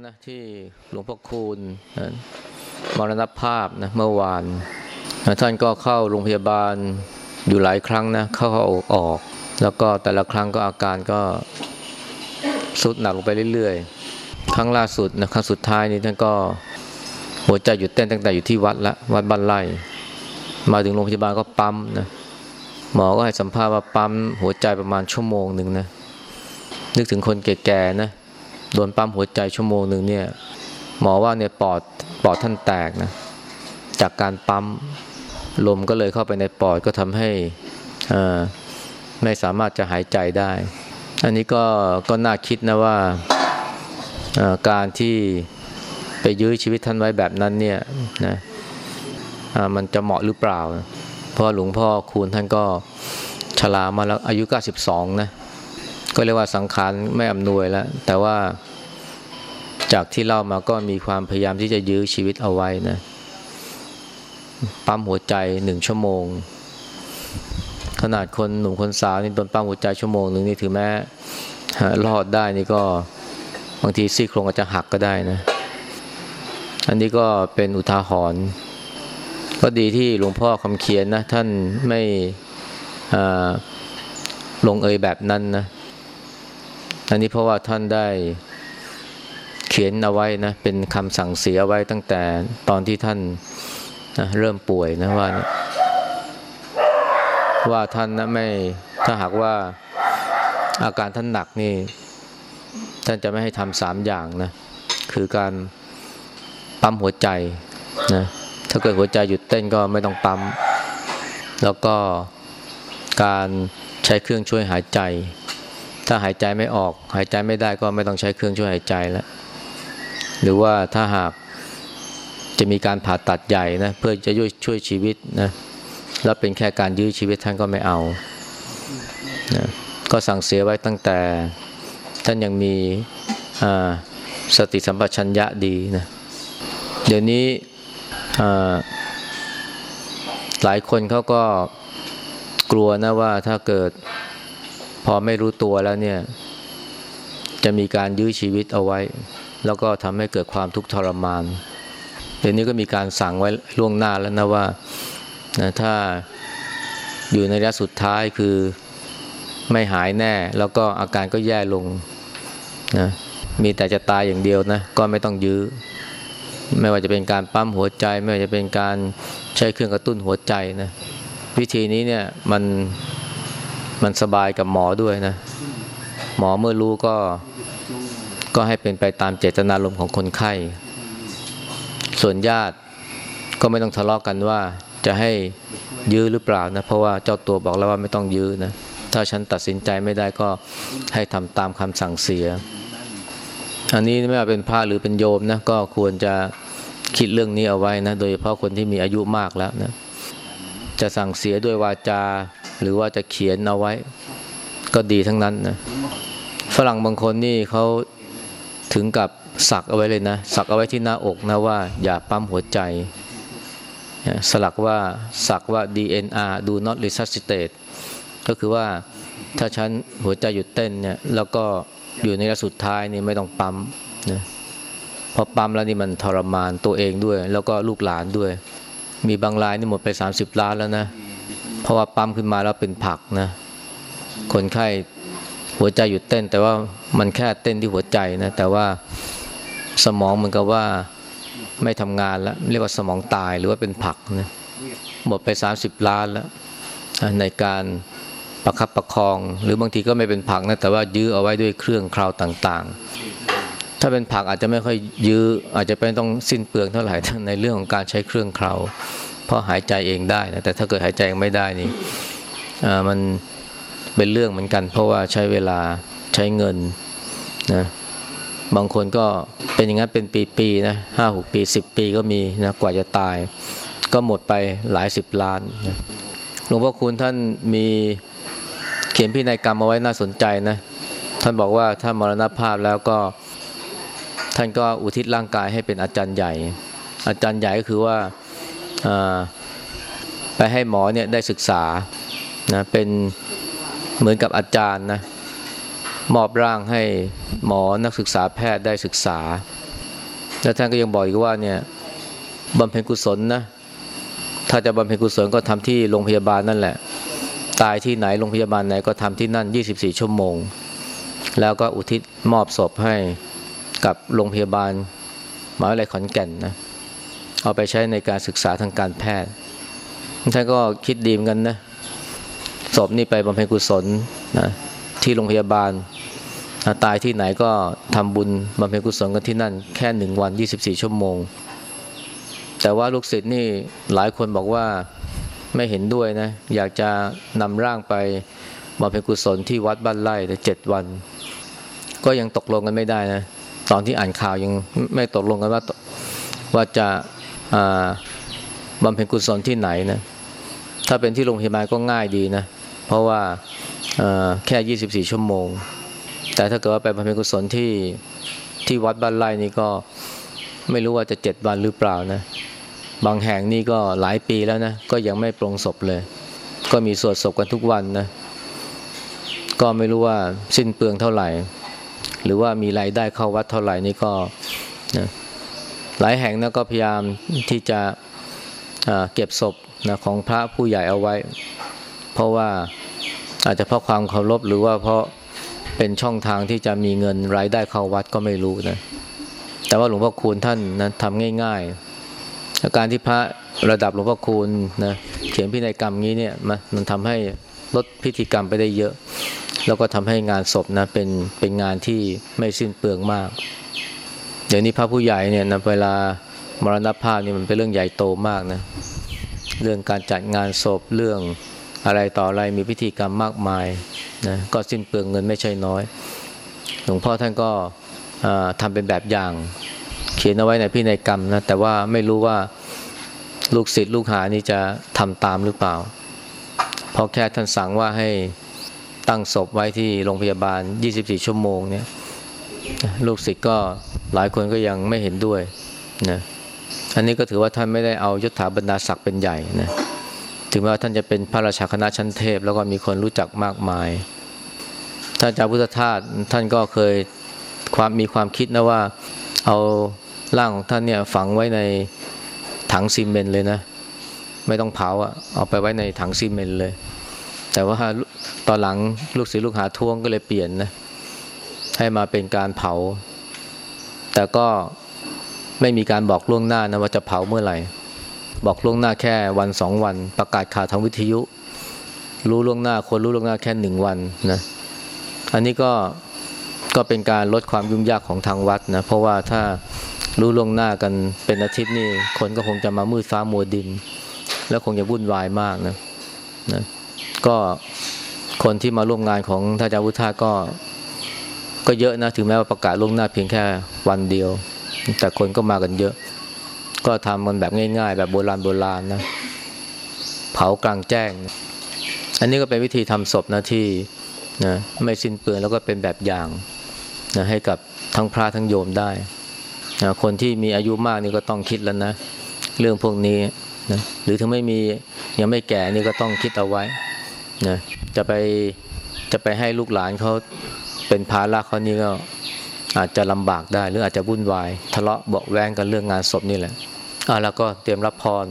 แล้วนะที่หลวงพ่อคูณนะมรณภาพนะเมื่อวานนะท่านก็เข้าโรงพยาบาลอยู่หลายครั้งนะเข้าเข้าออกออก แล้วก็แต่ละครั้งก็อาการก็สุดหนักลงไปเรื่อยๆ ครั้งล่าสุดนะครั้งสุดท้ายนี้ท่านก็หัวใจหยุดเต้นตั้งแต่อยู่ที่วัดละวัดบ้านไร่ มาถึงโรงพยาบาลก็ปั๊มนะหมอก็ให้สัมภาษณ์ว่าปั๊มหัวใจประมาณชั่วโมงหนึ่งนะนึกถึงคนแก่ๆนะ โดนปั๊มหัวใจชั่วโมงหนึ่งเนี่ยหมอว่าเนี่ยปอดปอดท่านแตกนะจากการปั๊มลมก็เลยเข้าไปในปอดก็ทำให้ไม่สามารถจะหายใจได้ อันนี้ก็ก็น่าคิดนะว่าการที่ไปยื้อชีวิตท่านไว้แบบนั้นเนี่ยนะมันจะเหมาะหรือเปล่า เพราะหลวงพ่อคูณท่านก็ชรามาแล้วอายุ 92 นะ ก็เรียกว่าสังขารไม่อำนวยแล้ว แต่ว่าจากที่เล่ามาก็มีความพยายามที่จะยื้อชีวิตเอาไว้นะ ปั๊มหัวใจหนึ่งชั่วโมง ขนาดคนหนุ่มคนสาวนี่โดนปั๊มหัวใจชั่วโมงหนึ่งนี่ถือแม้รอดได้นี่ก็บางทีซี่โครงอาจจะหักก็ได้นะ อันนี้ก็เป็นอุทาหรณ์ก็ดีที่หลวงพ่อคำเขียนนะ ท่านไม่ลงเอยแบบนั้นนะ อันนี้เพราะว่าท่านได้เขียนเอาไว้นะเป็นคำสั่งเสียไว้ตั้งแต่ตอนที่ท่านนะเริ่มป่วยนะว่านะว่าท่านนะไม่ถ้าหากว่าอาการท่านหนักนี่ ท่านจะไม่ให้ทำสามอย่างนะคือการปั๊มหัวใจนะถ้าเกิดหัวใจหยุดเต้นก็ไม่ต้องปั๊ม แล้วก็การใช้เครื่องช่วยหายใจ ถ้าหายใจไม่ออก หายใจไม่ได้ก็ไม่ต้องใช้เครื่องช่วยหายใจแล้วหรือว่าถ้าหากจะมีการผ่าตัดใหญ่นะเพื่อจะช่วยช่วยชีวิตนะแล้วเป็นแค่การยื้อชีวิตท่านก็ไม่เอานะก็สั่งเสียไว้ตั้งแต่ท่านยังมีสติสัมปชัญญะดีนะเดี๋ยวนี้หลายคนเขาก็กลัวนะว่าถ้าเกิด พอไม่รู้ตัวแล้วเนี่ย จะมีการยื้อชีวิตเอาไว้ แล้วก็ทำให้เกิดความทุกข์ทรมานเดี๋ยวนี้ก็มีการสั่งไว้ล่วงหน้าแล้วนะว่านะถ้าอยู่ในระยะสุดท้ายคือไม่หายแน่ แล้วก็อาการก็แย่ลงนะมีแต่จะตายอย่างเดียวนะก็ไม่ต้องยื้อ ไม่ว่าจะเป็นการปั๊มหัวใจ ไม่ว่าจะเป็นการใช้เครื่องกระตุ้นหัวใจนะวิธีนี้เนี่ยมัน มันสบายกับหมอด้วยนะ หมอเมื่อรู้ก็ก็ให้เป็นไปตามเจตนารมณ์ของคนไข้ ส่วนญาติก็ไม่ต้องทะเลาะกกันว่าจะให้ยื้อหรือเปล่านะ เพราะว่าเจ้าตัวบอกแล้วว่าไม่ต้องยื้อนะ ถ้าฉันตัดสินใจไม่ได้ก็ให้ทำตามคำสั่งเสีย อันนี้ไม่ว่าเป็นพระหรือเป็นโยมนะ ก็ควรจะคิดเรื่องนี้เอาไว้นะ โดยเฉพาะคนที่มีอายุมากแล้วนะ จะสั่งเสียด้วยวาจา หรือว่าจะเขียนเอาไว้ ก็ดีทั้งนั้นนะฝรั่งบางคนนี่เขาถึงกับสักเอาไว้เลยนะ สักเอาไว้ที่หน้าอกนะว่า อย่าปั๊มหัวใจ สลักว่าสักว่า DNR do not resuscitate ก็คือว่าถ้าฉันหัวใจหยุดเต้นเนี่ยแล้วก็อยู่ในระสุดท้ายนี่ไม่ต้องปั๊มนะพอปั๊มแล้วนี่มันทรมานตัวเองด้วย แล้วก็ลูกหลานด้วย มีบางรายนี่หมดไป 30 ล้านแล้วนะ เพราะว่าปั๊มขึ้นมาแล้วเป็นผักนะ คนไข้หัวใจหยุดเต้น แต่ว่ามันแค่เต้นที่หัวใจนะ แต่ว่าสมองเหมือนกับว่าไม่ทำงานแล้ว เรียกว่าสมองตายหรือว่าเป็นผักนะหมดไปสามสิบล้านแล้ว ในการประคับประคอง หรือบางทีก็ไม่เป็นผักนะ แต่ว่ายื้อเอาไว้ด้วยเครื่องคราวต่างๆ ถ้าเป็นผักอาจจะไม่ค่อยยื้ออาจจะเป็นต้องสิ้นเปลืองเท่าไหร่ในเรื่องของการใช้เครื่องคราว เพราะหายใจเองได้นะแต่ถ้าเกิดหายใจเองไม่ได้นี่มันเป็นเรื่องเหมือนกัน เพราะว่าใช้เวลาใช้เงินนะบางคนก็เป็นอย่างนั้นเป็นปีๆนะห้าหกปีสิบปีก็มีนะกว่าจะตาย ก็หมดไปหลายสิบล้านนะหลวงพ่อคุณท่านมีเขียนพินัยกรรมเอาไว้น่าสนใจนะท่านบอกว่าถ้ามรณภาพแล้วก็ท่านก็อุทิศร่างกายให้เป็นอาจารย์ใหญ่ อาจารย์ใหญ่ก็คือว่า ไปให้หมอเนี่ยได้ศึกษานะเป็นเหมือนกับอาจารย์นะมอบร่างให้หมอนักศึกษาแพทย์ได้ศึกษา แล้วท่านก็ยังบอกอีกว่าเนี่ยบำเพ็ญกุศลนะถ้าจะบำเพ็ญกุศลก็ทำที่โรงพยาบาลนั่นแหละ ตายที่ไหนโรงพยาบาลไหนก็ทำที่นั่น 24 ชั่วโมง แล้วก็อุทิศมอบศพให้กับโรงพยาบาลมหาวิทยาลัยขอนแก่นนะ เอาไปใช้ในการศึกษาทางการแพทย์ท่านก็คิดดีมกันนะศพนี่ไปบำเพ็ญกุศลนะที่โรงพยาบาลนะตายที่ไหนก็ทำบุญบำเพ็ญกุศลกันที่นั่น แค่หนึ่งวัน 24 ชั่วโมง แต่ว่าลูกศิษย์นี่หลายคนบอกว่าไม่เห็นด้วยนะ อยากจะนำร่างไปบำเพ็ญกุศลที่วัดบ้านไร่แต่เจ็ดวัน ก็ยังตกลงกันไม่ได้นะ ตอนที่อ่านข่าวยังไม่ตกลงกันว่าว่าจะ บำเพ็ญกุศลที่ไหนนะถ้าเป็นที่โรงพยาบาลก็ง่ายดีนะ เพราะว่าแค่ 24 ชั่วโมง แต่ถ้าเกิดว่าไปบำเพ็ญกุศลที่ที่วัดบ้านไร่นี่ก็ไม่รู้ว่าจะเจ็ดวันหรือเปล่านะบางแห่งนี่ก็หลายปีแล้วนะก็ยังไม่ปรงศพเลย ก็มีสวดศพกันทุกวันนะก็ไม่รู้ว่าสิ้นเปลืองเท่าไหร่ หรือว่ามีรายได้เข้าวัดเท่าไหร่นี่ก็นะ หลายแห่งนะก็พยายามที่จะเก็บศพนะของพระผู้ใหญ่เอาไว้ เพราะว่าอาจจะเพราะความเคารพหรือว่าเพราะเป็นช่องทางที่จะมีเงินรายได้เข้าวัดก็ไม่รู้นะแต่ว่าหลวงพ่อคูณท่านนะทำง่ายๆการที่พระระดับหลวงพ่อคูณนะเขียนพินัยกรรมงี้เนี่ยมันทำให้ลดพิธีกรรมไปได้เยอะ แล้วก็ทำให้งานศพนะเป็นเป็นงานที่ไม่สิ้นเปลืองมาก เดี๋ยวนี้พระผู้ใหญ่เนี่ยนะเวลามรณภาพนี่มันเป็นเรื่องใหญ่โตมากนะเรื่องการจัดงานศพเรื่องอะไรต่ออะไรมีพิธีกรรมมากมายนะก็สิ้นเปลืองเงินไม่ใช่น้อยหลวงพ่อท่านก็ทำเป็นแบบอย่าง เขียนเอาไว้ในพินัยกรรมนะแต่ว่าไม่รู้ว่าลูกศิษย์ลูกหานี่จะทำตามหรือเปล่าเพราะแค่ท่านสั่งว่าให้ตั้งศพไว้ที่โรงพยาบาล 24 ชั่วโมงเนี่ย ลูกศิษย์ก็หลายคนก็ยังไม่เห็นด้วยนะอันนี้ก็ถือว่าท่านไม่ได้เอายศถาบรรดาศักดิ์เป็นใหญ่นะถึงแม้ว่าท่านจะเป็นพระราชาคณะชั้นเทพ แล้วก็มีคนรู้จักมากมายท่านเจ้าพุทธทาสท่านก็เคยความมีความคิดนะว่าเอาร่างของท่านเนี่ยฝังไว้ในถังซีเมนต์เลยนะ ไม่ต้องเผาอะเอาไปไว้ในถังซีเมนต์เลย แต่ว่าตอนหลังลูกศิษย์ลูกหาทวงก็เลยเปลี่ยนนะ ให้มาเป็นการเผา แต่ก็ไม่มีการบอกล่วงหน้านะว่าจะเผาเมื่อไหร่ บอกล่วงหน้าแค่วันสองวัน ประกาศข่าวทางวิทยุ รู้ล่วงหน้าคนรู้ล่วงหน้าแค่หนึ่งวันนะอันนี้ก็ก็เป็นการลดความยุ่งยากของทางวัดนะเพราะว่าถ้ารู้ล่วงหน้ากันเป็นอาทิตย์นี่คนก็คงจะมามืดฟ้ามัวดิน แล้วคงจะวุ่นวายมากนะนะก็คนที่มาร่วมงานของท่านอาจารย์วุฒาก็ ก็เยอะนะถึงแม้ว่าประกาศล่วงหน้าเพียงแค่วันเดียว แต่คนก็มากันเยอะ ก็ทำมันแบบง่ายๆ แบบโบราณโบราณนะ เผากลางแจ้ง อันนี้ก็เป็นวิธีทำศพนะที่นะไม่สิ้นเปลืองแล้วก็เป็นแบบอย่างนะให้กับทั้งพระทั้งโยมได้นะคนที่มีอายุมากนี่ก็ต้องคิดแล้วนะ เรื่องพวกนี้นะหรือถึงไม่มียังไม่แก่นี่ก็ต้องคิดเอาไว้นะจะไปจะไปให้ลูกหลานเขา เป็นภาระเขานี่ก็อาจจะลำบากได้หรืออาจจะวุ่นวาย ทะเลาะเบาแวงกันเรื่องงานศพนี่แหละอ่าแล้วก็เตรียมรับพร